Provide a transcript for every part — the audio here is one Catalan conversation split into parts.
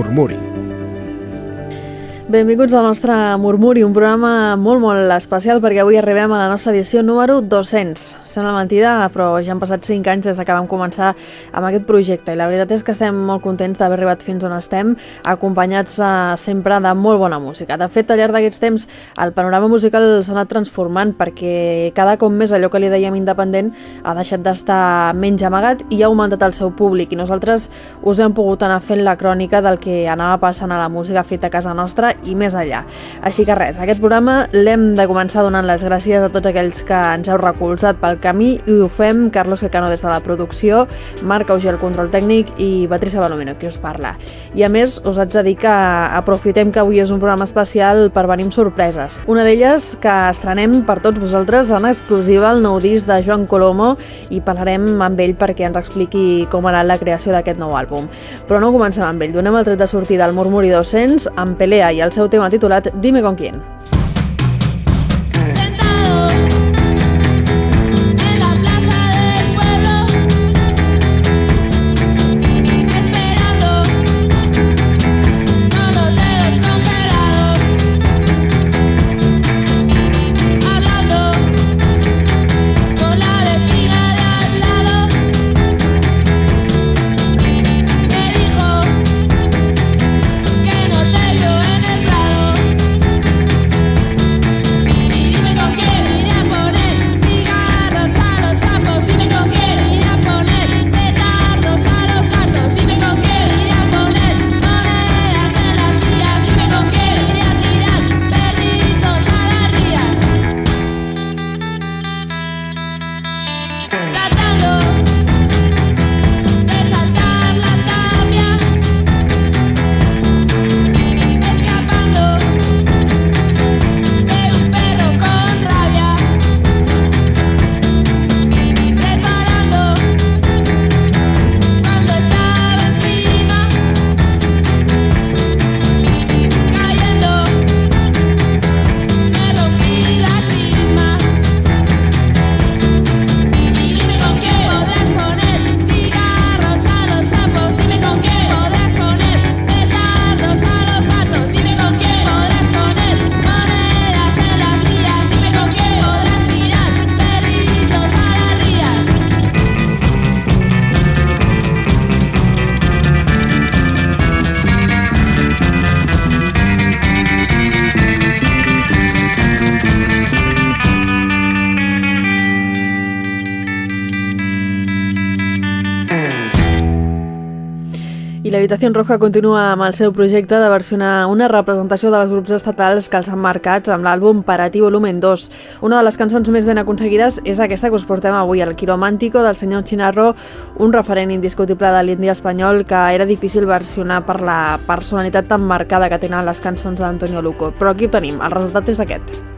Murmuri. Benvinguts al nostre Murmuri, un programa molt, molt especial perquè avui arribem a la nostra edició número 200. Sembla mentida, però ja han passat 5 anys des que vam començar amb aquest projecte i la veritat és que estem molt contents d'haver arribat fins on estem, acompanyats uh, sempre de molt bona música. De fet, al llarg d'aquests temps, el panorama musical s'ha anat transformant perquè cada cop més allò que li dèiem independent ha deixat d'estar menys amagat i ha augmentat el seu públic i nosaltres us hem pogut anar fent la crònica del que anava passant a la música feta a casa nostra i més allà. Així que res, aquest programa l'hem de començar donant les gràcies a tots aquells que ens heu recolzat pel camí i ho fem Carlos Secano des de la producció, Marc Auger el control tècnic i Patricia Balomino, qui us parla. I a més, us haig de dir que aprofitem que avui és un programa especial per venir amb sorpreses. Una d'elles que estrenem per tots vosaltres en exclusiva el nou disc de Joan Colomo i parlarem amb ell perquè ens expliqui com ha anat la creació d'aquest nou àlbum. Però no comencem amb ell, donem el tret de sortida al Murmuri 200 amb Pelea i el el seu tema titulat Dime con quién. l'Habitació Roja continua amb el seu projecte de versionar una representació dels grups estatals que els han marcat amb l'àlbum Parati Volumen 2. Una de les cançons més ben aconseguides és aquesta que us portem avui, el Quiromàntico del senyor Chinarro, un referent indiscutible de l'indi espanyol que era difícil versionar per la personalitat tan marcada que tenen les cançons d'Antonio Luco. Però aquí ho tenim, el resultat és aquest.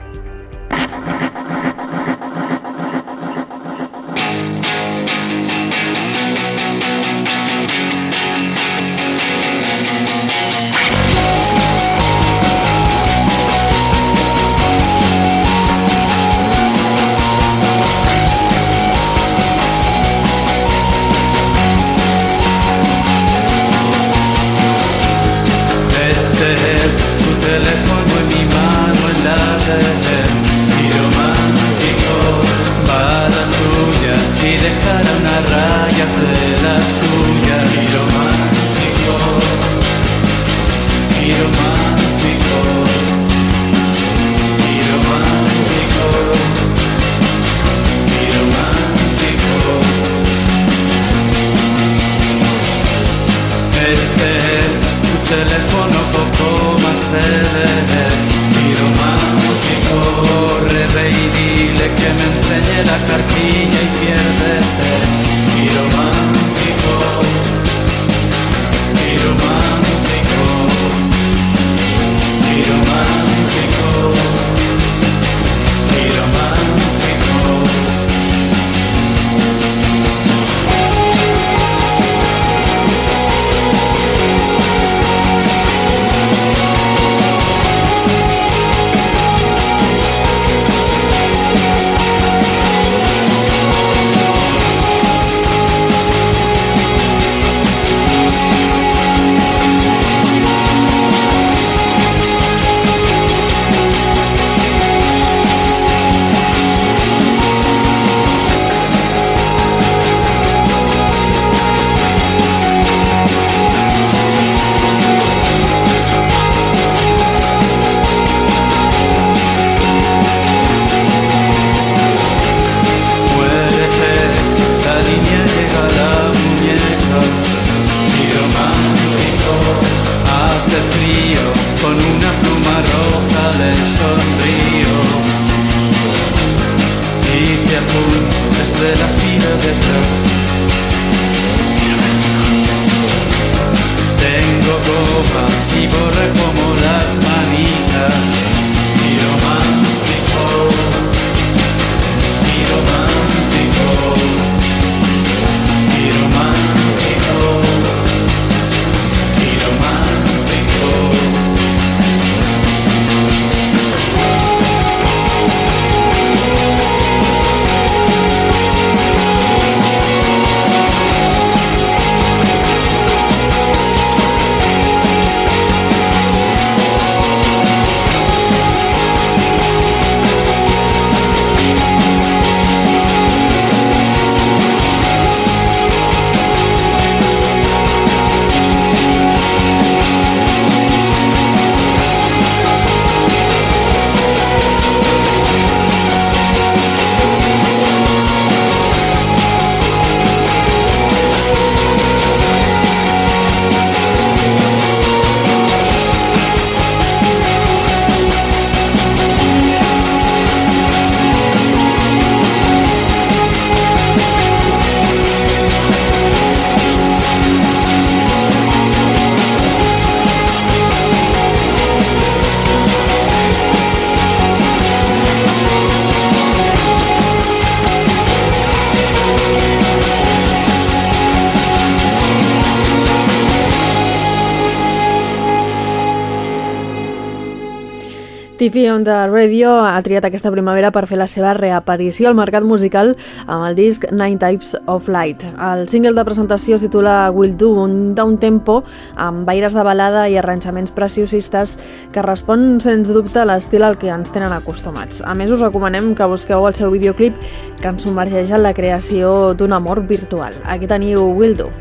TV on the Radio ha triat aquesta primavera per fer la seva reaparició al mercat musical amb el disc Nine Types of Light. El single de presentació es titula Will Do, un d'un tempo amb aires de balada i arranjaments preciosistes que respon sens dubte a l'estil al que ens tenen acostumats. A més, us recomanem que busqueu el seu videoclip que ens submergeix en la creació d'un amor virtual. Aquí teniu Will Do.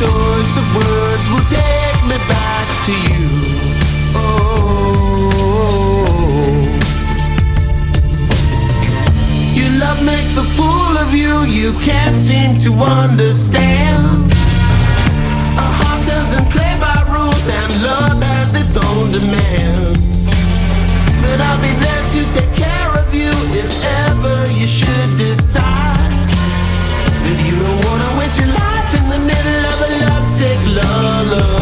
choice of words will take me back to you. Oh, your love makes a fool of you. You can't seem to understand. A heart doesn't play by rules, and love has its own demand. But I'll be there to take care of you if ever you should decide that you don't wanna la la.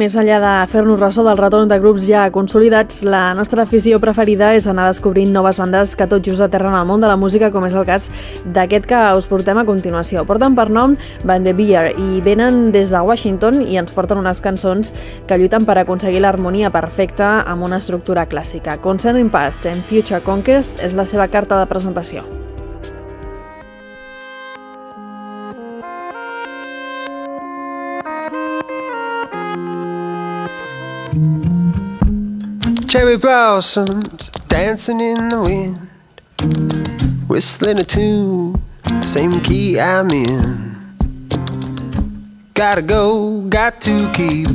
Més enllà de fer-nos ressò del retorn de grups ja consolidats, la nostra afició preferida és anar descobrint noves bandes que tot just aterren al món de la música, com és el cas d'aquest que us portem a continuació. Porten per nom Band the Beer i venen des de Washington i ens porten unes cançons que lluiten per aconseguir l'harmonia perfecta amb una estructura clàssica. Concerning Past and Future Conquest és la seva carta de presentació. Cherry blossoms dancing in the wind, whistling a tune, same key I'm in. Gotta go, got to keep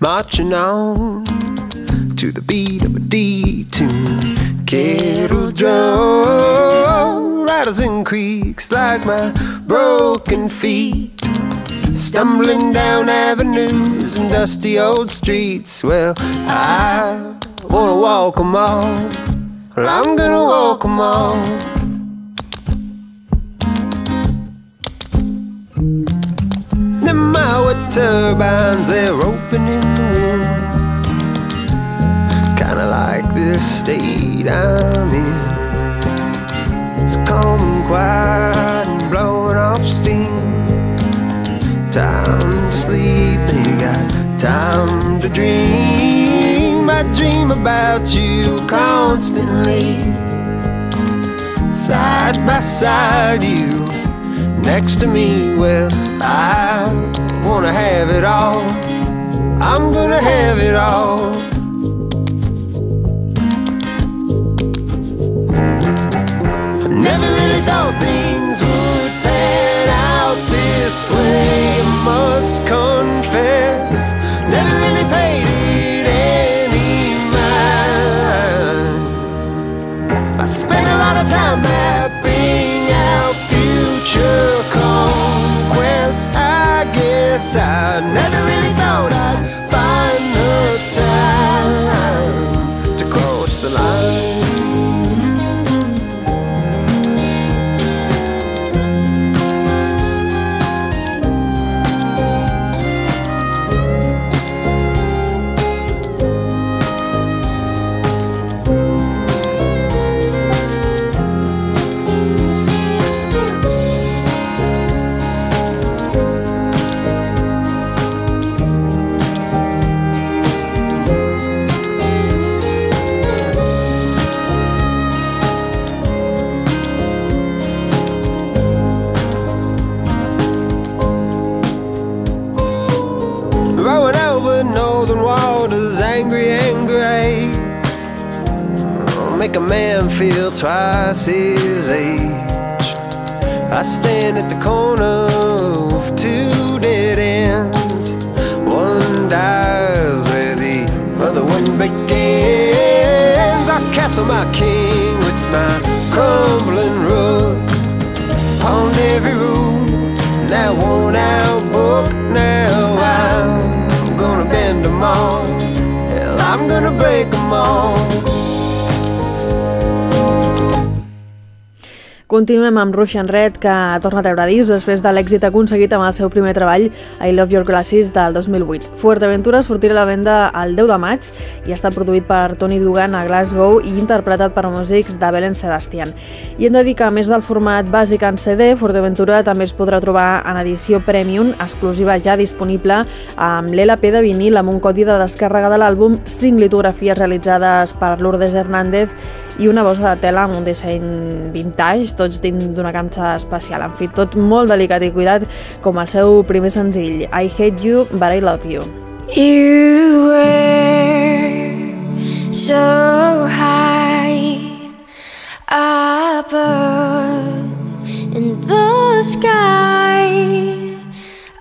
marching on to the beat of a D tune. Kettle drum, rattles in creeks like my broken feet. Stumbling down avenues and dusty old streets. Well, I wanna walk 'em all. Well, I'm gonna walk 'em all. Them my turbines, they're opening the winds. Kinda like this state I'm in. It's calm and quiet and blowing off steam. Time to sleep, ain't got time to dream. I dream about you constantly. Side by side, you next to me. Well, I wanna have it all. I'm gonna have it all. I never really thought things would pan out this way. I must confess, never really I spent a lot of time mapping out future conquests. I guess I never Make a man feel twice his age. I stand at the corner of two dead ends. One dies where the other one begins. I castle my king with my crumbling rug on every rule. That worn out book, now I'm gonna bend them all. Hell, I'm gonna break them all. Continuem amb Russian Red, que torna a treure disc després de l'èxit aconseguit amb el seu primer treball, I Love Your Glasses, del 2008. Fuerteventura sortirà a la venda el 10 de maig i està produït per Tony Dugan a Glasgow i interpretat per músics de Belen Sebastian. I hem de dir que, a més del format bàsic en CD, Fuerteventura també es podrà trobar en edició Premium, exclusiva ja disponible, amb l'LP de vinil amb un codi de descàrrega de l'àlbum, 5 litografies realitzades per Lourdes Hernández i una bossa de tela amb un disseny vintage, tots dins d'una canxa especial. En fi, tot molt delicat i cuidat, com el seu primer senzill, I Hate You, But I Love You. You were so high above in the sky.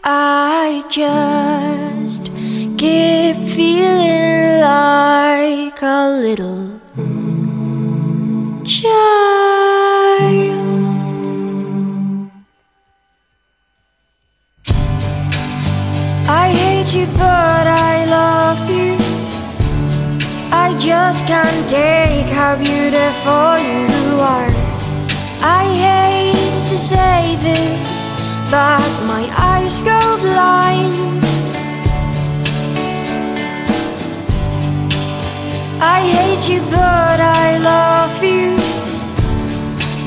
I just keep feeling like a little child. Hate you, but I love you. I just can't take how beautiful you are. I hate to say this, but my eyes go blind. I hate you, but I love you.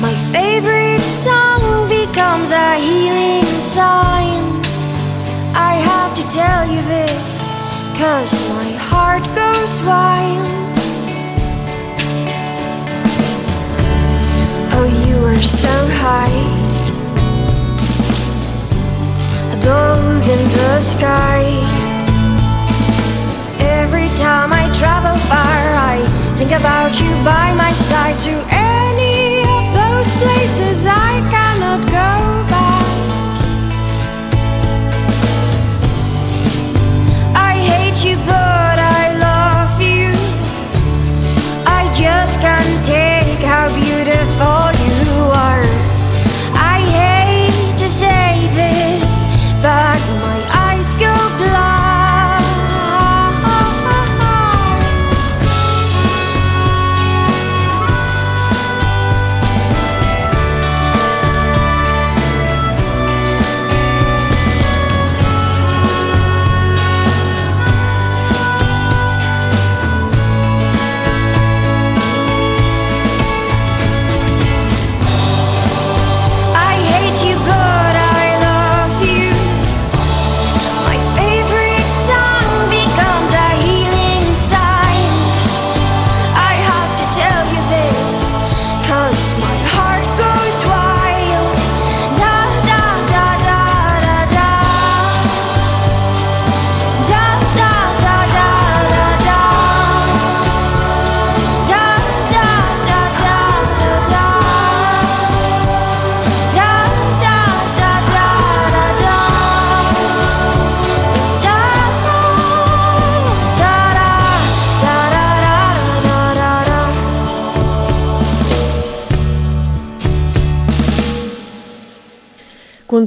My favorite song becomes a healing sign. I have to tell you this, cause my heart goes wild. Oh, you are so high, above in the sky. Every time I travel far, I think about you by my side to any of those places I cannot go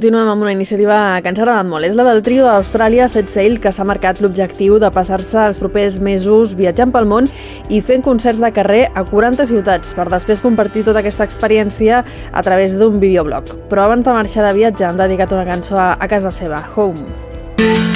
Continuem amb una iniciativa que ens ha agradat molt. És la del trio d'Austràlia Set Sail, que s'ha marcat l'objectiu de passar-se els propers mesos viatjant pel món i fent concerts de carrer a 40 ciutats per després compartir tota aquesta experiència a través d'un videoblog. Però abans de marxar de viatge han dedicat una cançó a, casa seva, Home.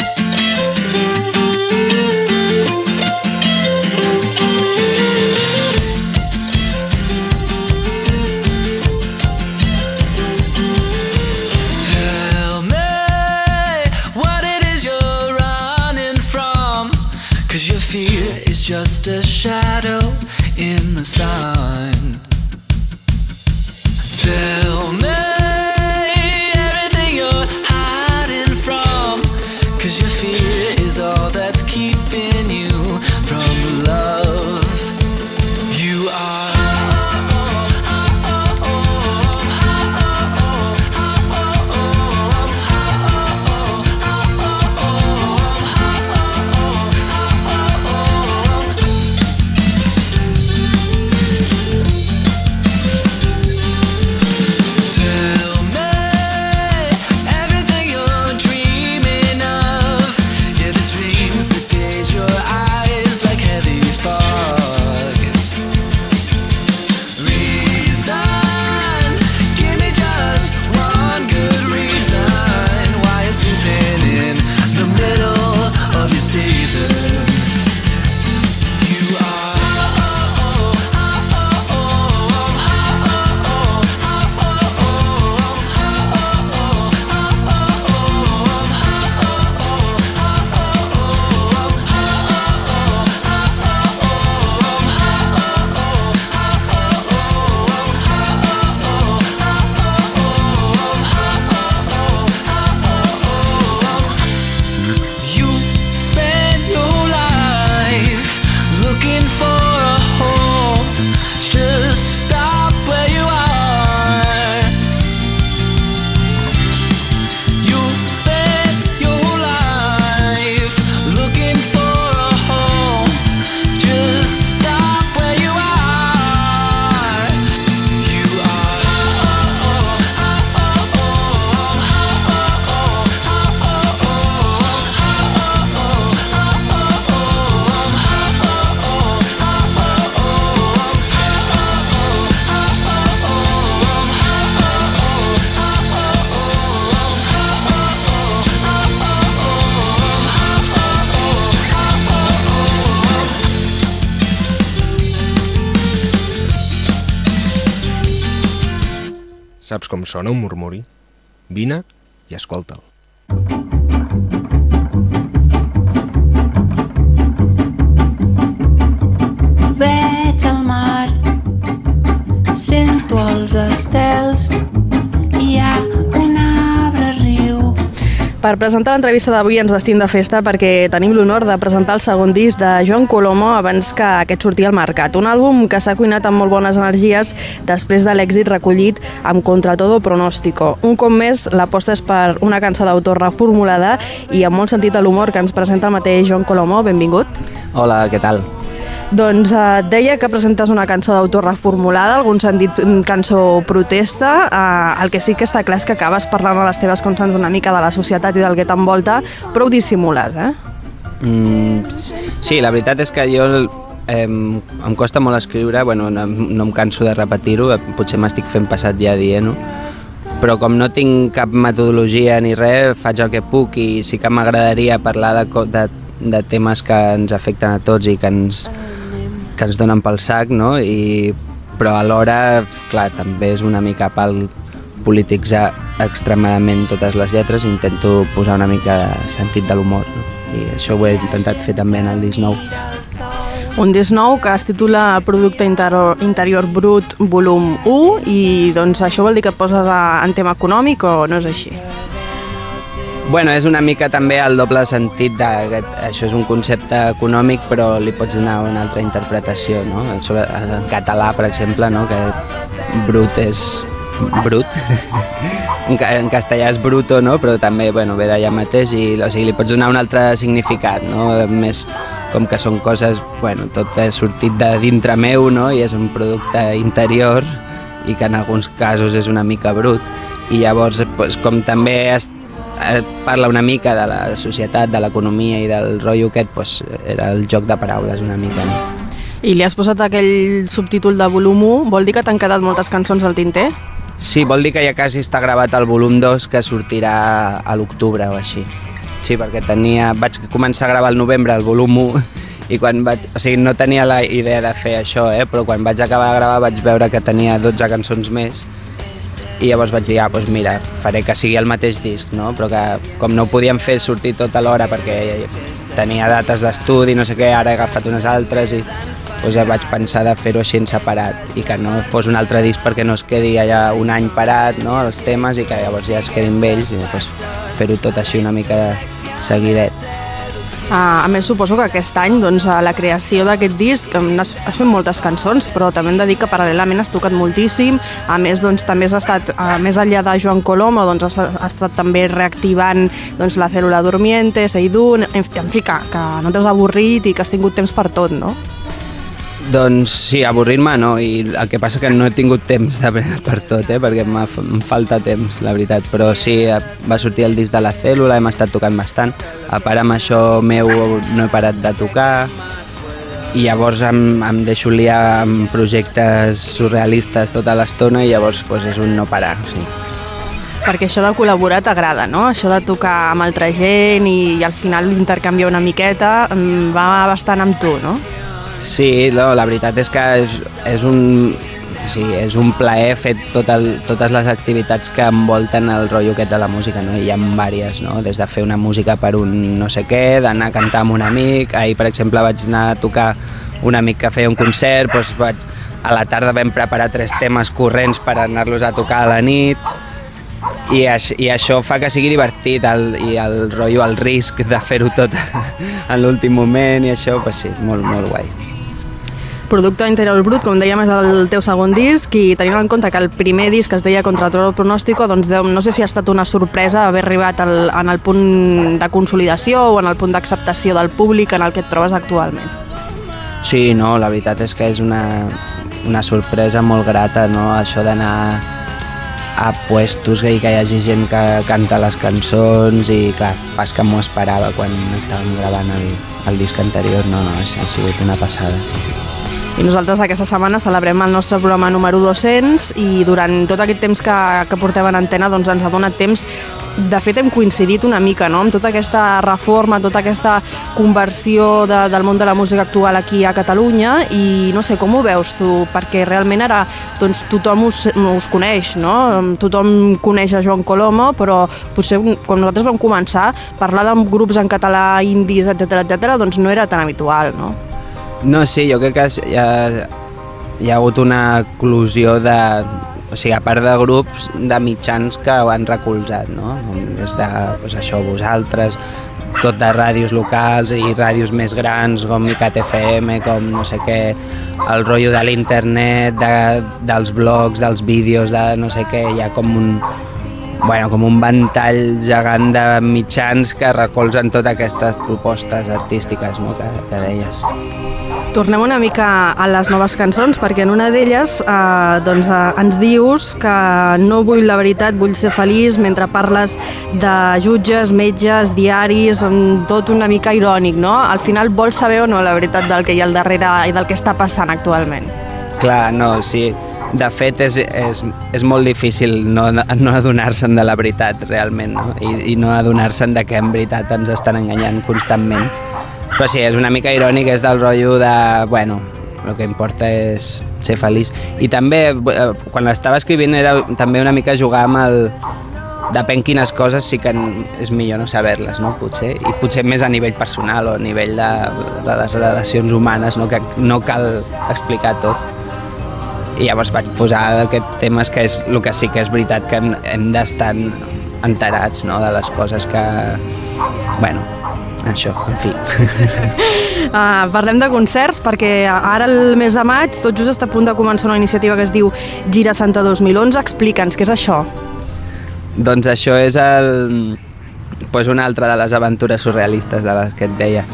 Saps com sona un murmuri? Vine i escolta'l. Veig Per presentar l'entrevista d'avui ens vestim de festa perquè tenim l'honor de presentar el segon disc de Joan Colomo abans que aquest sortia al mercat. Un àlbum que s'ha cuinat amb molt bones energies després de l'èxit recollit amb Contra todo pronóstico. Un cop més, l'aposta és per una cançó d'autor reformulada i amb molt sentit a l'humor que ens presenta el mateix Joan Colomo. Benvingut. Hola, què tal? Doncs eh, et deia que presentes una cançó d'autor reformulada, algun sentit mm, cançó protesta. Eh, el que sí que està clar és que acabes parlant a les teves cançons una mica de la societat i del que t'envolta, però ho dissimules, eh? Mm, sí, la veritat és que jo eh, em costa molt escriure, bueno, no, no em canso de repetir-ho, potser m'estic fent passat ja dient-ho, però com no tinc cap metodologia ni res, faig el que puc i sí que m'agradaria parlar de, de, de temes que ens afecten a tots i que ens, que ens donen pel sac, no? I, però alhora, clar, també és una mica pal polititzar extremadament totes les lletres i intento posar una mica de sentit de l'humor, no? I això ho he intentat fer també en el disc nou. Un disc nou que es titula Producte Interior, Interior Brut volum 1 i doncs això vol dir que et poses en tema econòmic o no és així? Bueno, és una mica també el doble sentit de que això és un concepte econòmic però li pots donar una altra interpretació, no? Sobre, en català, per exemple, no? que brut és brut, en, ca- en castellà és bruto, no? però també bueno, ve d'allà mateix i o sigui, li pots donar un altre significat, no? més com que són coses, bueno, tot és sortit de dintre meu no? i és un producte interior i que en alguns casos és una mica brut i llavors pues, com també es, eh, parla una mica de la societat, de l'economia i del rotllo aquest, pues, era el joc de paraules una mica. No? I li has posat aquell subtítol de volum 1, vol dir que t'han quedat moltes cançons al tinter? Sí, vol dir que ja quasi està gravat el volum 2 que sortirà a l'octubre o així. Sí, perquè tenia, vaig començar a gravar al novembre el volum 1 i quan vaig, o sigui, no tenia la idea de fer això, eh? però quan vaig acabar de gravar vaig veure que tenia 12 cançons més i llavors vaig dir, ah, doncs mira, faré que sigui el mateix disc, no? però que com no ho podíem fer sortir tot alhora perquè tenia dates d'estudi, no sé què, ara he agafat unes altres i doncs ja vaig pensar de fer-ho així en separat i que no fos un altre disc perquè no es quedi allà un any parat, no?, els temes i que llavors ja es quedin vells i doncs fer-ho tot així una mica seguidet. Uh, a més, suposo que aquest any doncs, a la creació d'aquest disc has, has fet moltes cançons, però també hem de dir que paral·lelament has tocat moltíssim. A més, doncs, també has estat, uh, més enllà de Joan Coloma, doncs, has, has estat també reactivant doncs, la cèl·lula dormiente, Seidun, en, en fi, que, que no t'has avorrit i que has tingut temps per tot, no? Doncs sí, avorrir-me no, i el que passa que no he tingut temps de, per tot, eh, perquè em falta temps, la veritat, però sí, eh, va sortir el disc de la cèl·lula, hem estat tocant bastant, a part amb això meu no he parat de tocar, i llavors em, em deixo liar amb projectes surrealistes tota l'estona i llavors pues, és un no parar, sí. Perquè això de col·laborar t'agrada, no? Això de tocar amb altra gent i, i al final l'intercanviar una miqueta va bastant amb tu, no? Sí, no, la veritat és que és, és un, sí, és un plaer fer tot el, totes les activitats que envolten el rotllo aquest de la música, no? hi ha diverses, no? des de fer una música per un no sé què, d'anar a cantar amb un amic, ahir per exemple vaig anar a tocar un amic que feia un concert, doncs vaig, a la tarda vam preparar tres temes corrents per anar-los a tocar a la nit, i, això, i això fa que sigui divertit el, i el rotllo, el risc de fer-ho tot en l'últim moment i això, pues sí, molt, molt guai. Producte Interior Brut, com dèiem, és el teu segon disc i tenint en compte que el primer disc es deia Contra todo el pronóstico, doncs no sé si ha estat una sorpresa haver arribat al, en el punt de consolidació o en el punt d'acceptació del públic en el que et trobes actualment. Sí, no, la veritat és que és una, una sorpresa molt grata, no?, això d'anar a puestos i que hi hagi gent que canta les cançons i clar, pas que m'ho esperava quan estàvem gravant el, el disc anterior, no, no, ha sigut una passada. Sí. I nosaltres aquesta setmana celebrem el nostre programa número 200 i durant tot aquest temps que, que portem en antena doncs ens ha donat temps de fet hem coincidit una mica no? amb tota aquesta reforma, tota aquesta conversió de, del món de la música actual aquí a Catalunya i no sé, com ho veus tu? Perquè realment ara doncs, tothom us, us coneix, no? tothom coneix a Joan Coloma, però potser quan nosaltres vam començar, parlar de grups en català, indis, etc etc, doncs no era tan habitual, no? No, sí, jo crec que hi ha, hi ha hagut una eclosió de... O sigui, a part de grups de mitjans que ho han recolzat, no? Des de, doncs això, vosaltres, tot de ràdios locals i ràdios més grans com ICAT FM, com no sé què, el rotllo de l'internet, de, dels blogs, dels vídeos, de no sé què, hi ha com un, bueno, com un ventall gegant de mitjans que recolzen totes aquestes propostes artístiques no? que, que deies. Tornem una mica a les noves cançons, perquè en una d'elles eh, doncs, eh, ens dius que no vull la veritat, vull ser feliç, mentre parles de jutges, metges, diaris, tot una mica irònic, no? Al final vols saber o no la veritat del que hi ha al darrere i del que està passant actualment. Clar, no, sí. De fet, és, és, és molt difícil no, no adonar-se'n de la veritat, realment, no? I, i no adonar-se'n de que en veritat ens estan enganyant constantment però sí, és una mica irònic, és del rotllo de, bueno, el que importa és ser feliç. I també, eh, quan l'estava escrivint, era també una mica jugar amb el... Depèn quines coses sí que és millor no saber-les, no? Potser. I potser més a nivell personal o a nivell de, de les relacions humanes, no? que no cal explicar tot. I llavors vaig posar aquest temes que és el que sí que és veritat que hem d'estar enterats no? de les coses que, bueno, això, en fi. Uh, parlem de concerts perquè ara el mes de maig tot just està a punt de començar una iniciativa que es diu Gira Santa 2011. Explica'ns, què és això? Doncs això és el, pues una altra de les aventures surrealistes de les que et deia.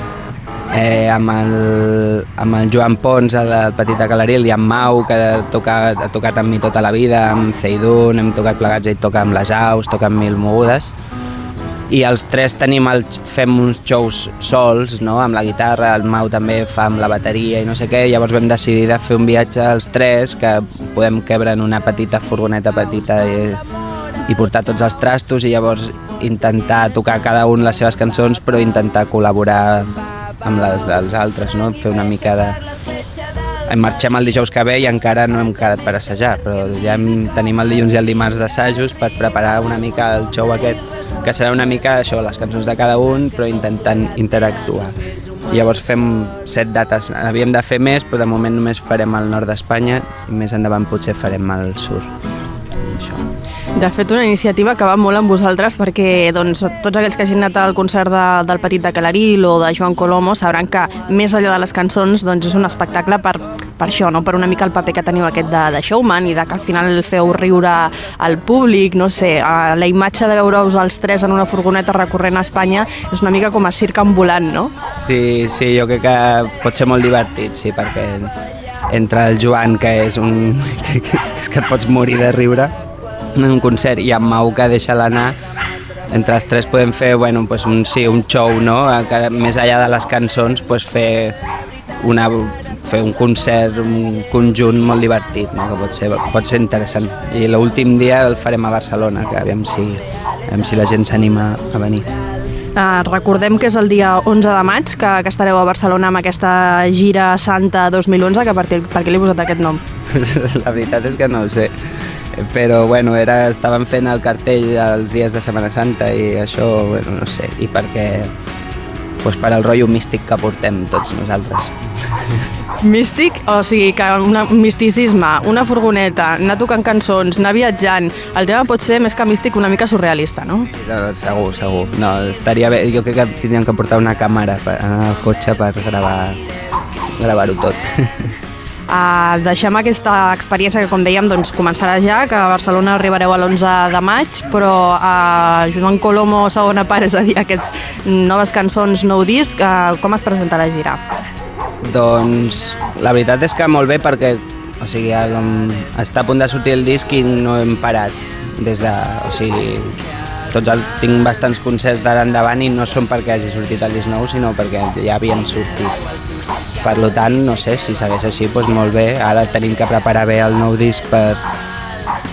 eh, amb, el, amb el Joan Pons, el del Petit de Calaril, i amb Mau, que ha tocat, ha tocat amb mi tota la vida, amb Ceidun, hem tocat plegats, ell toca amb les aus, toca amb mil mogudes, i els tres tenim el, fem uns shows sols, no? amb la guitarra, el Mau també fa amb la bateria i no sé què, llavors vam decidir de fer un viatge els tres, que podem quebre en una petita furgoneta petita i, i portar tots els trastos i llavors intentar tocar cada un les seves cançons però intentar col·laborar amb les dels altres, no? fer una mica de... En marxem el dijous que ve i encara no hem quedat per assajar, però ja hem, tenim el dilluns i el dimarts d'assajos per preparar una mica el show aquest, que serà una mica això, les cançons de cada un, però intentant interactuar. I llavors fem set dates. Havíem de fer més, però de moment només farem el nord d'Espanya i més endavant potser farem el sud. De fet, una iniciativa que va molt amb vosaltres perquè doncs, tots aquells que hagin anat al concert de, del Petit de Calaril o de Joan Colomo sabran que més enllà de les cançons doncs, és un espectacle per, per això, no? per una mica el paper que teniu aquest de, de showman i de que al final feu riure al públic, no sé, eh, la imatge de veure-us els tres en una furgoneta recorrent a Espanya és una mica com a circ ambulant, no? Sí, sí, jo crec que pot ser molt divertit, sí, perquè entre el Joan, que és un... que, és que et pots morir de riure en un concert, i amb Mau, que deixa l'anar, entre els tres podem fer bueno, pues un, sí, un show, no? Que, més enllà de les cançons, pues fer, una, fer un concert, un conjunt molt divertit, no? que pot ser, pot ser interessant. I l'últim dia el farem a Barcelona, que aviam si, aviam si la gent s'anima a venir. Uh, recordem que és el dia 11 de maig que, que estareu a Barcelona amb aquesta gira Santa 2011, que per, per què li he posat aquest nom? La veritat és que no ho sé. Però bueno, era, estaven fent el cartell els dies de Setmana Santa i això, bueno, no sé, i perquè pues, per al rotllo místic que portem tots nosaltres. Místic, o sigui, que una, un misticisme, una furgoneta, anar tocant cançons, anar viatjant, el tema pot ser més que místic una mica surrealista, no? No, segur, segur. No, estaria bé. Jo crec que tindríem que portar una càmera per, al cotxe per gravar gravar-ho tot. Uh, deixem aquesta experiència que, com dèiem, doncs, començarà ja, que a Barcelona arribareu a l'11 de maig, però a uh, Joan Colomo, segona part, és a dir, aquests noves cançons, nou disc, uh, com es presenta la gira? Doncs la veritat és que molt bé perquè o sigui, està a punt de sortir el disc i no hem parat des de... O sigui, tots el, tinc bastants concerts d'ara endavant i no són perquè hagi sortit el disc nou, sinó perquè ja havien sortit. Per tant, no sé, si segueix així, doncs molt bé. Ara tenim que preparar bé el nou disc per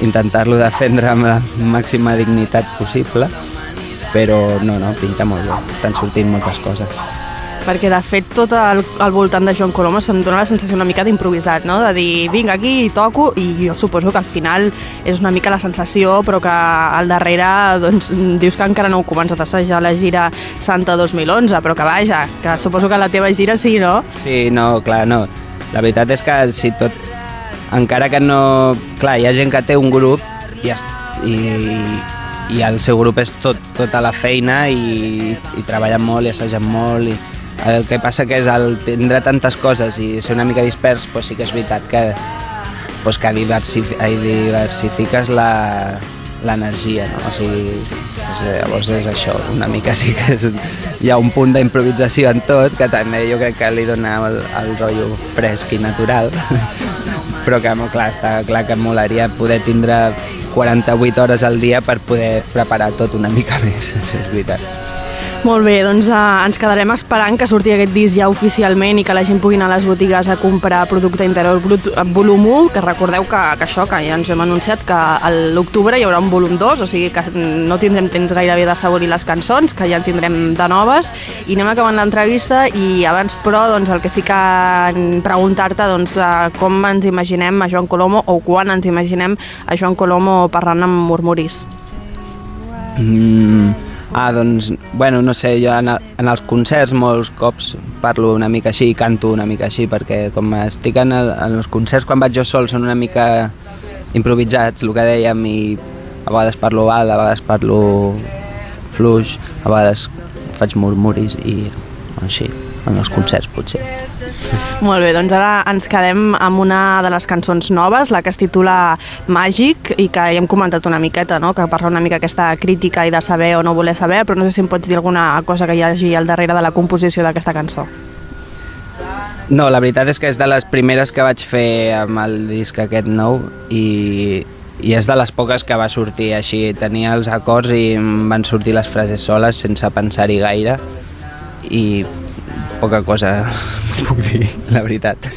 intentar-lo defendre amb la màxima dignitat possible, però no, no, pinta molt bé. Estan sortint moltes coses perquè de fet tot al, al voltant de Joan Coloma se'm dona la sensació una mica d'improvisat, no? de dir vinc aquí i toco i jo suposo que al final és una mica la sensació però que al darrere doncs, dius que encara no heu començat a assajar la gira Santa 2011 però que vaja, que suposo que la teva gira sí, no? Sí, no, clar, no. La veritat és que si tot... Encara que no... Clar, hi ha gent que té un grup i, i, i el seu grup és tot, tota la feina i, i treballen molt i assagem molt i el que passa que és el tindre tantes coses i ser una mica dispers, pues sí que és veritat que, pues que diversif diversifiques l'energia, no? O sigui, és, llavors és això, una mica sí que és, hi ha un punt d'improvisació en tot, que també jo crec que li dona el, el rotllo fresc i natural, però que, clar, està clar que molaria poder tindre 48 hores al dia per poder preparar tot una mica més, és veritat. Molt bé, doncs eh, ens quedarem esperant que surti aquest disc ja oficialment i que la gent pugui anar a les botigues a comprar producte interior brut eh, volum 1, que recordeu que, que això, que ja ens hem anunciat que a l'octubre hi haurà un volum 2, o sigui que no tindrem temps gairebé de saborir les cançons, que ja en tindrem de noves, i anem acabant l'entrevista i abans però doncs, el que sí que preguntar-te doncs, eh, com ens imaginem a Joan Colomo o quan ens imaginem a Joan Colomo parlant amb murmuris. Mm, Ah, doncs, bueno, no sé, jo en, en els concerts molts cops parlo una mica així, canto una mica així, perquè com estic en, el, en els concerts quan vaig jo sol són una mica improvisats, el que dèiem, i a vegades parlo alt, a vegades parlo fluix, a vegades faig murmuris i així, en els concerts potser. Molt bé, doncs ara ens quedem amb una de les cançons noves, la que es titula Màgic, i que ja hem comentat una miqueta, no? que parla una mica aquesta crítica i de saber o no voler saber, però no sé si em pots dir alguna cosa que hi hagi al darrere de la composició d'aquesta cançó. No, la veritat és que és de les primeres que vaig fer amb el disc aquest nou i, i és de les poques que va sortir així. Tenia els acords i em van sortir les frases soles sense pensar-hi gaire i poca cosa puc dir, la veritat.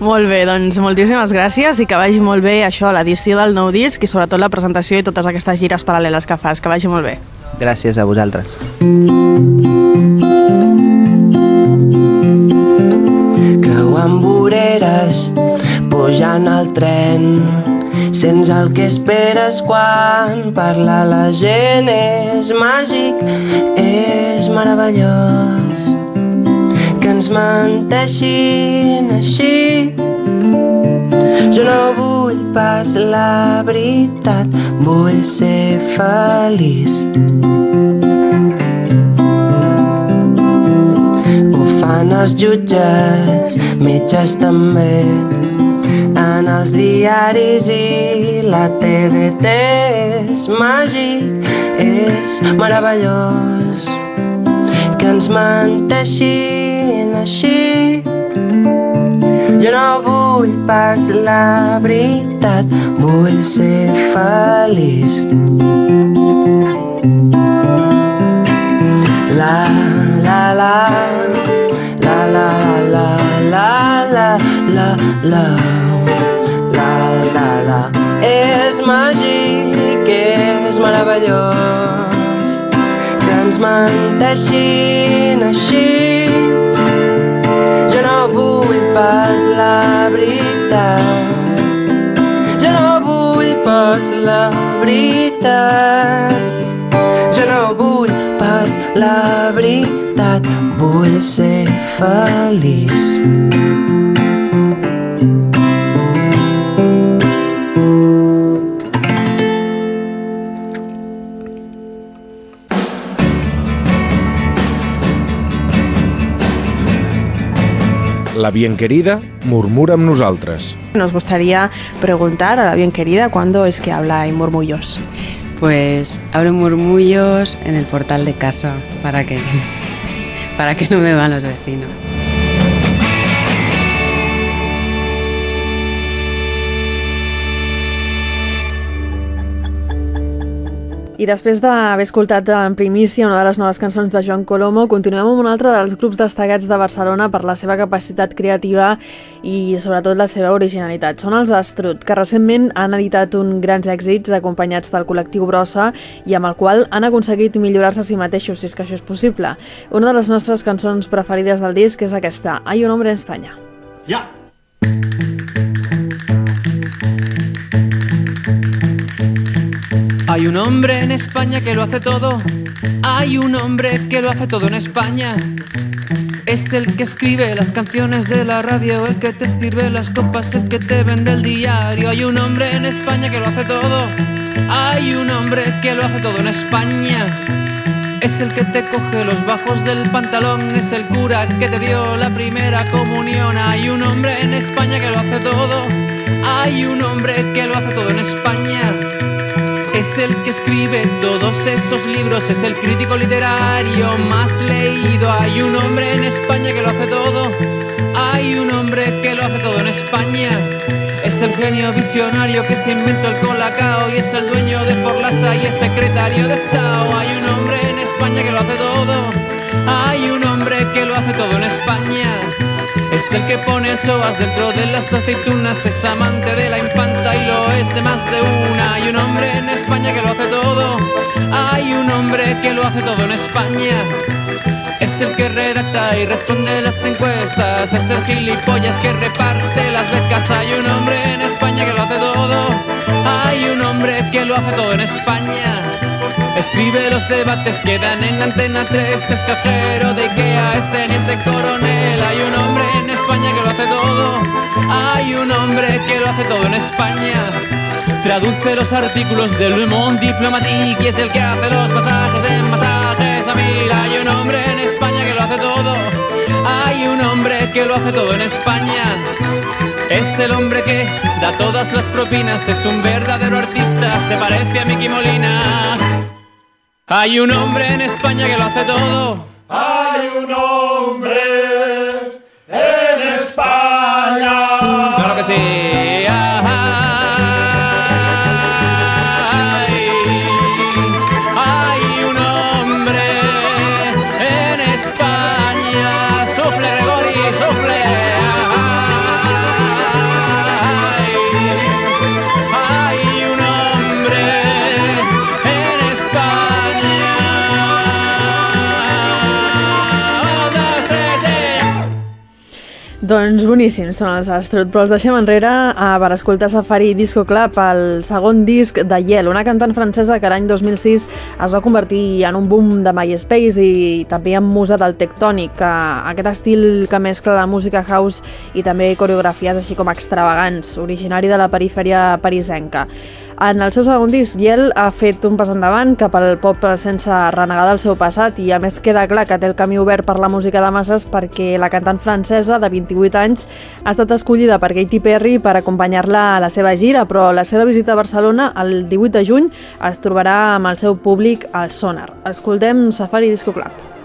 Molt bé, doncs moltíssimes gràcies i que vagi molt bé això, l'edició del nou disc i sobretot la presentació i totes aquestes gires paral·leles que fas. Que vagi molt bé. Gràcies a vosaltres. creuant voreres, pujant al tren. Sents el que esperes quan parla la gent. És màgic, és meravellós. Ens menteixin així. Jo no vull pas la veritat, vull ser feliç. Ho fan els jutges, metges també, en els diaris i la TDT. És màgic, és meravellós, que ens menteixin així. Jo no vull pas la veritat, vull ser feliç. La, la, la, la, la, la, la, la, la, la, la, la, la. És màgic, és meravellós, que ens menteixin així. Jo no vull pas la veritat, jo no vull pas la veritat. Jo no vull pas la veritat, vull ser feliç. La bien querida murmura amb nosaltres. Nos gustaría preguntar a la bien querida cuándo es que habla en murmullos. Pues abro murmullos en el portal de casa para que, para que no me vean los vecinos. I després d'haver escoltat en primícia una de les noves cançons de Joan Colomo, continuem amb un altre dels grups destacats de Barcelona per la seva capacitat creativa i sobretot la seva originalitat. Són els Astrut, que recentment han editat un grans èxits acompanyats pel col·lectiu Brossa i amb el qual han aconseguit millorar-se a si mateixos, si és que això és possible. Una de les nostres cançons preferides del disc és aquesta, Hay un hombre en Espanya. Ja. Hay un hombre en España que lo hace todo. Hay un hombre que lo hace todo en España. Es el que escribe las canciones de la radio, el que te sirve las copas, el que te vende el diario. Hay un hombre en España que lo hace todo. Hay un hombre que lo hace todo en España. Es el que te coge los bajos del pantalón, es el cura que te dio la primera comunión. Hay un hombre en España que lo hace todo. Hay un hombre que lo hace todo en España. Es el que escribe todos esos libros, es el crítico literario más leído. Hay un hombre en España que lo hace todo. Hay un hombre que lo hace todo en España. Es el genio visionario que se inventó el colacao y es el dueño de Forlasa y es secretario de Estado. Hay un hombre en España que lo hace todo. Hay un hombre que lo hace todo en España. Es el que pone anchoas dentro de las aceitunas, es amante de la infanta y lo es de más de una. Hay un hombre en España que lo hace todo. Hay un hombre que lo hace todo en España. Es el que redacta y responde las encuestas. Es el gilipollas que reparte las becas. Hay un hombre en España que lo hace todo. Hay un hombre que lo hace todo en España. Escribe los debates que dan en Antena 3. Es cajero de Ikea, es teniente coronel. Hay un hombre en España que lo hace todo. Hay un hombre que lo hace todo en España. Traduce los artículos de Le Monde Diplomatique y es el que hace los pasajes en masajes a mil. Hay un hombre en España que lo hace todo. Hay un hombre que lo hace todo en España. Es el hombre que da todas las propinas, es un verdadero artista, se parece a Mickey Molina. Hay un hombre en España que lo hace todo. Hay un hombre en España. Doncs boníssims són els Astrut, però els deixem enrere eh, per escoltar Safari Disco Club, el segon disc de Yel, una cantant francesa que l'any 2006 es va convertir en un boom de MySpace i també en musa del tectònic, que, aquest estil que mescla la música house i també coreografies així com extravagants, originari de la perifèria parisenca. En el seu segon disc, Yel ha fet un pas endavant cap al pop sense renegar del seu passat i a més queda clar que té el camí obert per la música de masses perquè la cantant francesa de 28 anys ha estat escollida per Katy Perry per acompanyar-la a la seva gira, però la seva visita a Barcelona el 18 de juny es trobarà amb el seu públic al Sonar. Escoltem Safari Disco Club.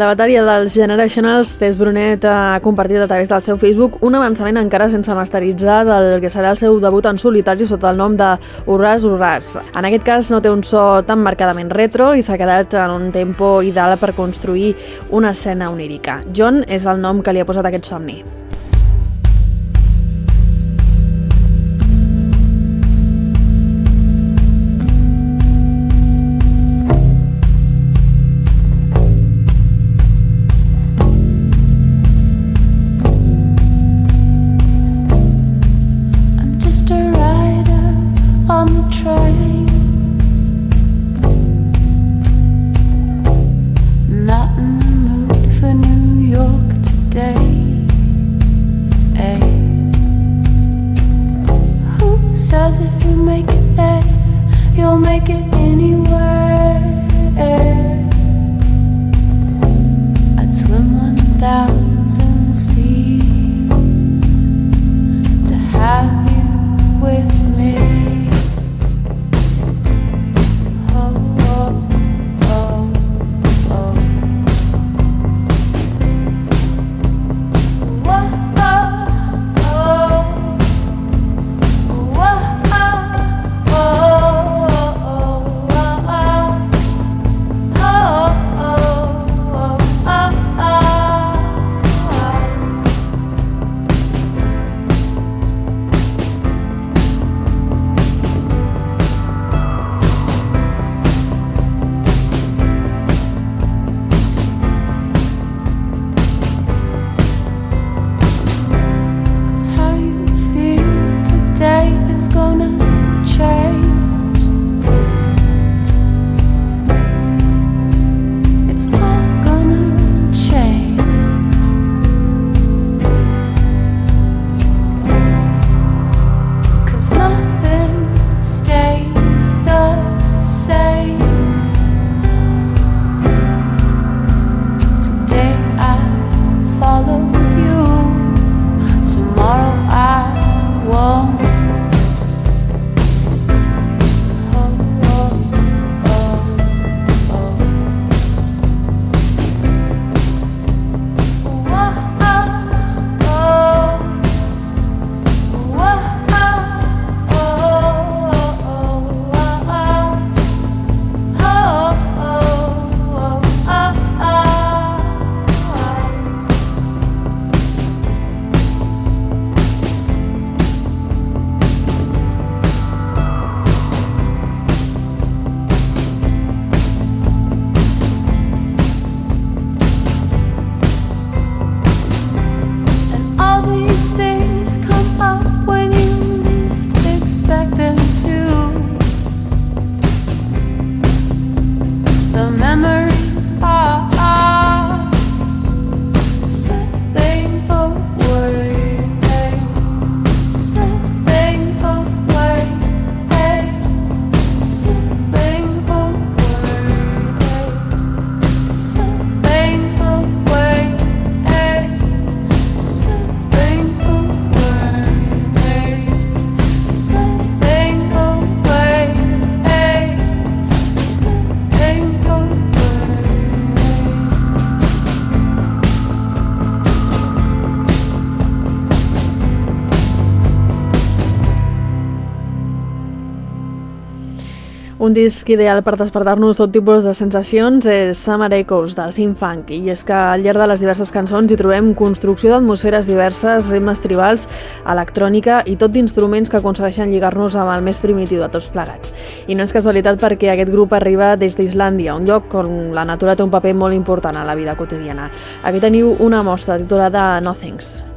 La bateria dels Generationals, Tess Brunet ha compartit a través del seu Facebook un avançament encara sense masteritzar del que serà el seu debut en solitari sota el nom de Urras Urras. En aquest cas no té un so tan marcadament retro i s'ha quedat en un tempo ideal per construir una escena onírica. John és el nom que li ha posat aquest somni. Un disc ideal per despertar-nos tot tipus de sensacions és Summer Echoes del Funk i és que al llarg de les diverses cançons hi trobem construcció d'atmosferes diverses, ritmes tribals, electrònica i tot d'instruments que aconsegueixen lligar-nos amb el més primitiu de tots plegats. I no és casualitat perquè aquest grup arriba des d'Islàndia, un lloc on la natura té un paper molt important a la vida quotidiana. Aquí teniu una mostra titulada Nothings.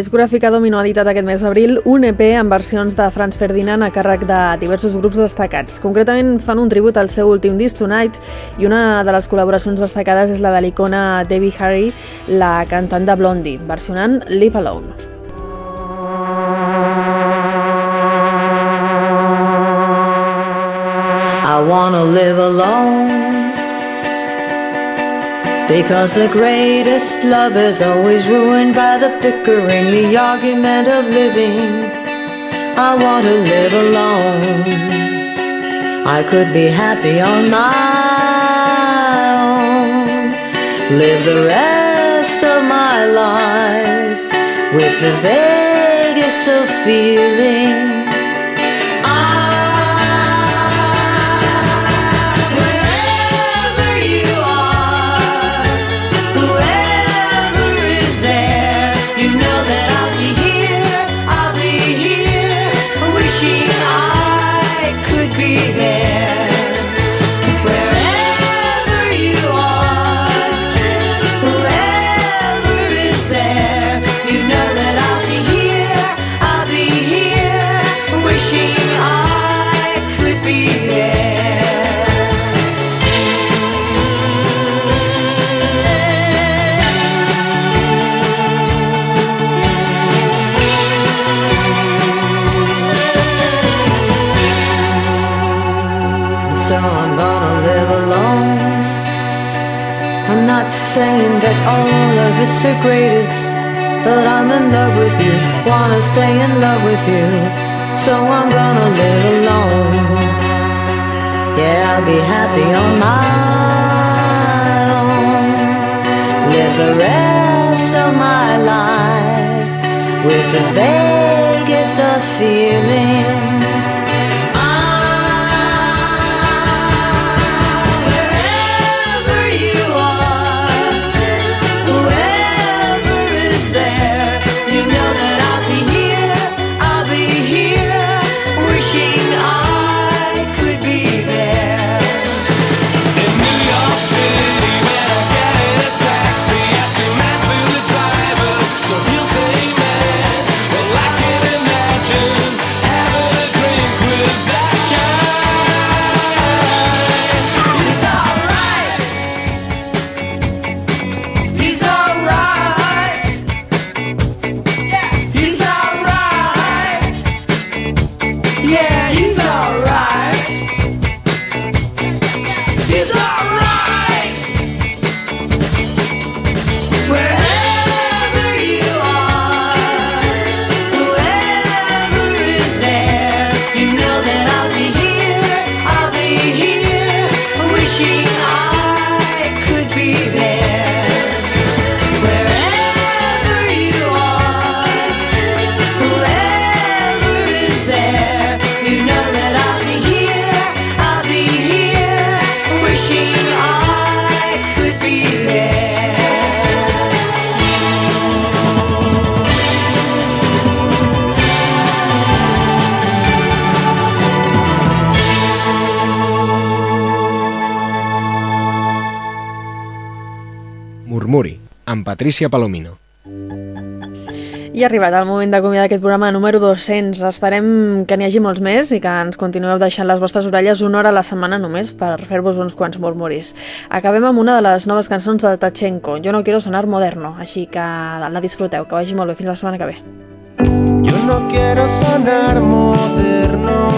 Discogràfica Domino ha editat aquest mes d'abril un EP amb versions de Franz Ferdinand a càrrec de diversos grups destacats. Concretament fan un tribut al seu últim disc Tonight i una de les col·laboracions destacades és la de l'icona Debbie Harry, la cantant de Blondie, versionant Live Alone. I wanna live alone Because the greatest love is always ruined by the bickering, the argument of living. I wanna live alone. I could be happy on my own. Live the rest of my life with the vaguest of feeling. That all of it's the greatest, but I'm in love with you, wanna stay in love with you, so I'm gonna live alone. Yeah, I'll be happy on my own. Live the rest of my life with the vaguest of feeling. Amb Patricia Palomino. I ha arribat el moment d'acomiadar aquest programa número 200. Esperem que n'hi hagi molts més i que ens continueu deixant les vostres orelles una hora a la setmana només per fer-vos uns quants murmuris. Acabem amb una de les noves cançons de Tachenko, Jo no quiero sonar moderno, així que la disfruteu, que vagi molt bé. Fins la setmana que ve. Yo no quiero sonar moderno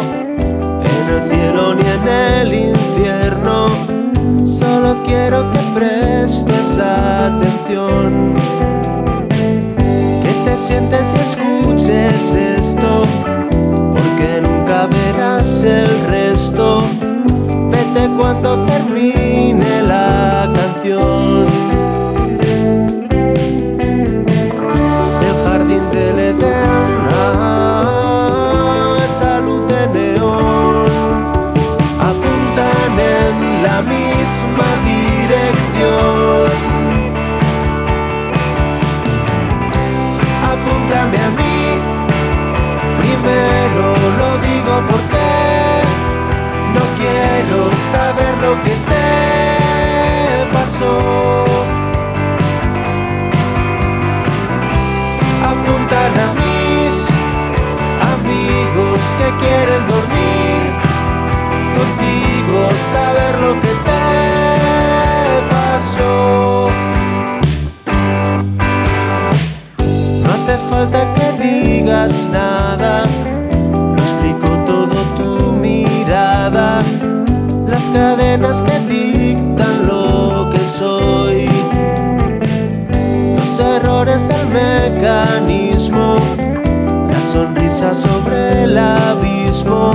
en el cielo ni en el infierno. Solo quiero que prestes atención. Que te sientes y escuches esto, porque nunca verás el resto. Vete cuando termine la canción. Primero lo digo porque no quiero saber lo que te pasó. apuntan a mis amigos que quieren dormir contigo, saber lo que te pasó. Cadenas que dictan lo que soy los errores del mecanismo, la sonrisa sobre el abismo,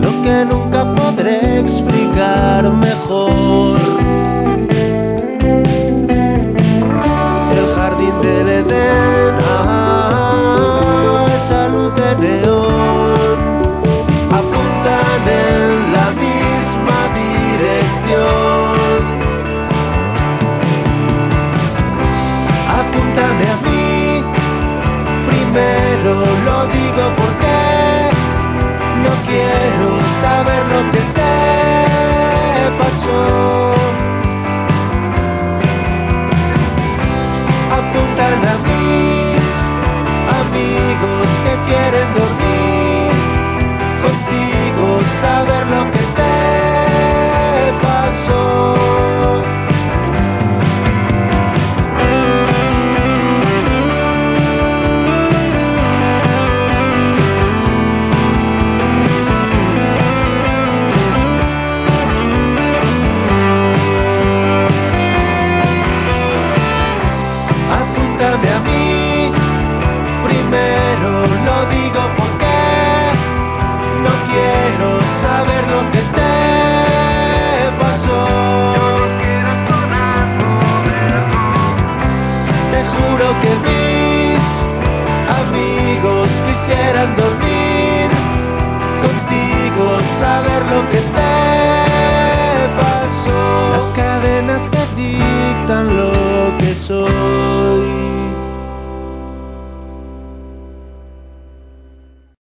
lo que nunca podré explicar mejor. Apuntan a mis amigos que quieren dormir. Contigo, saber tan lo que soy.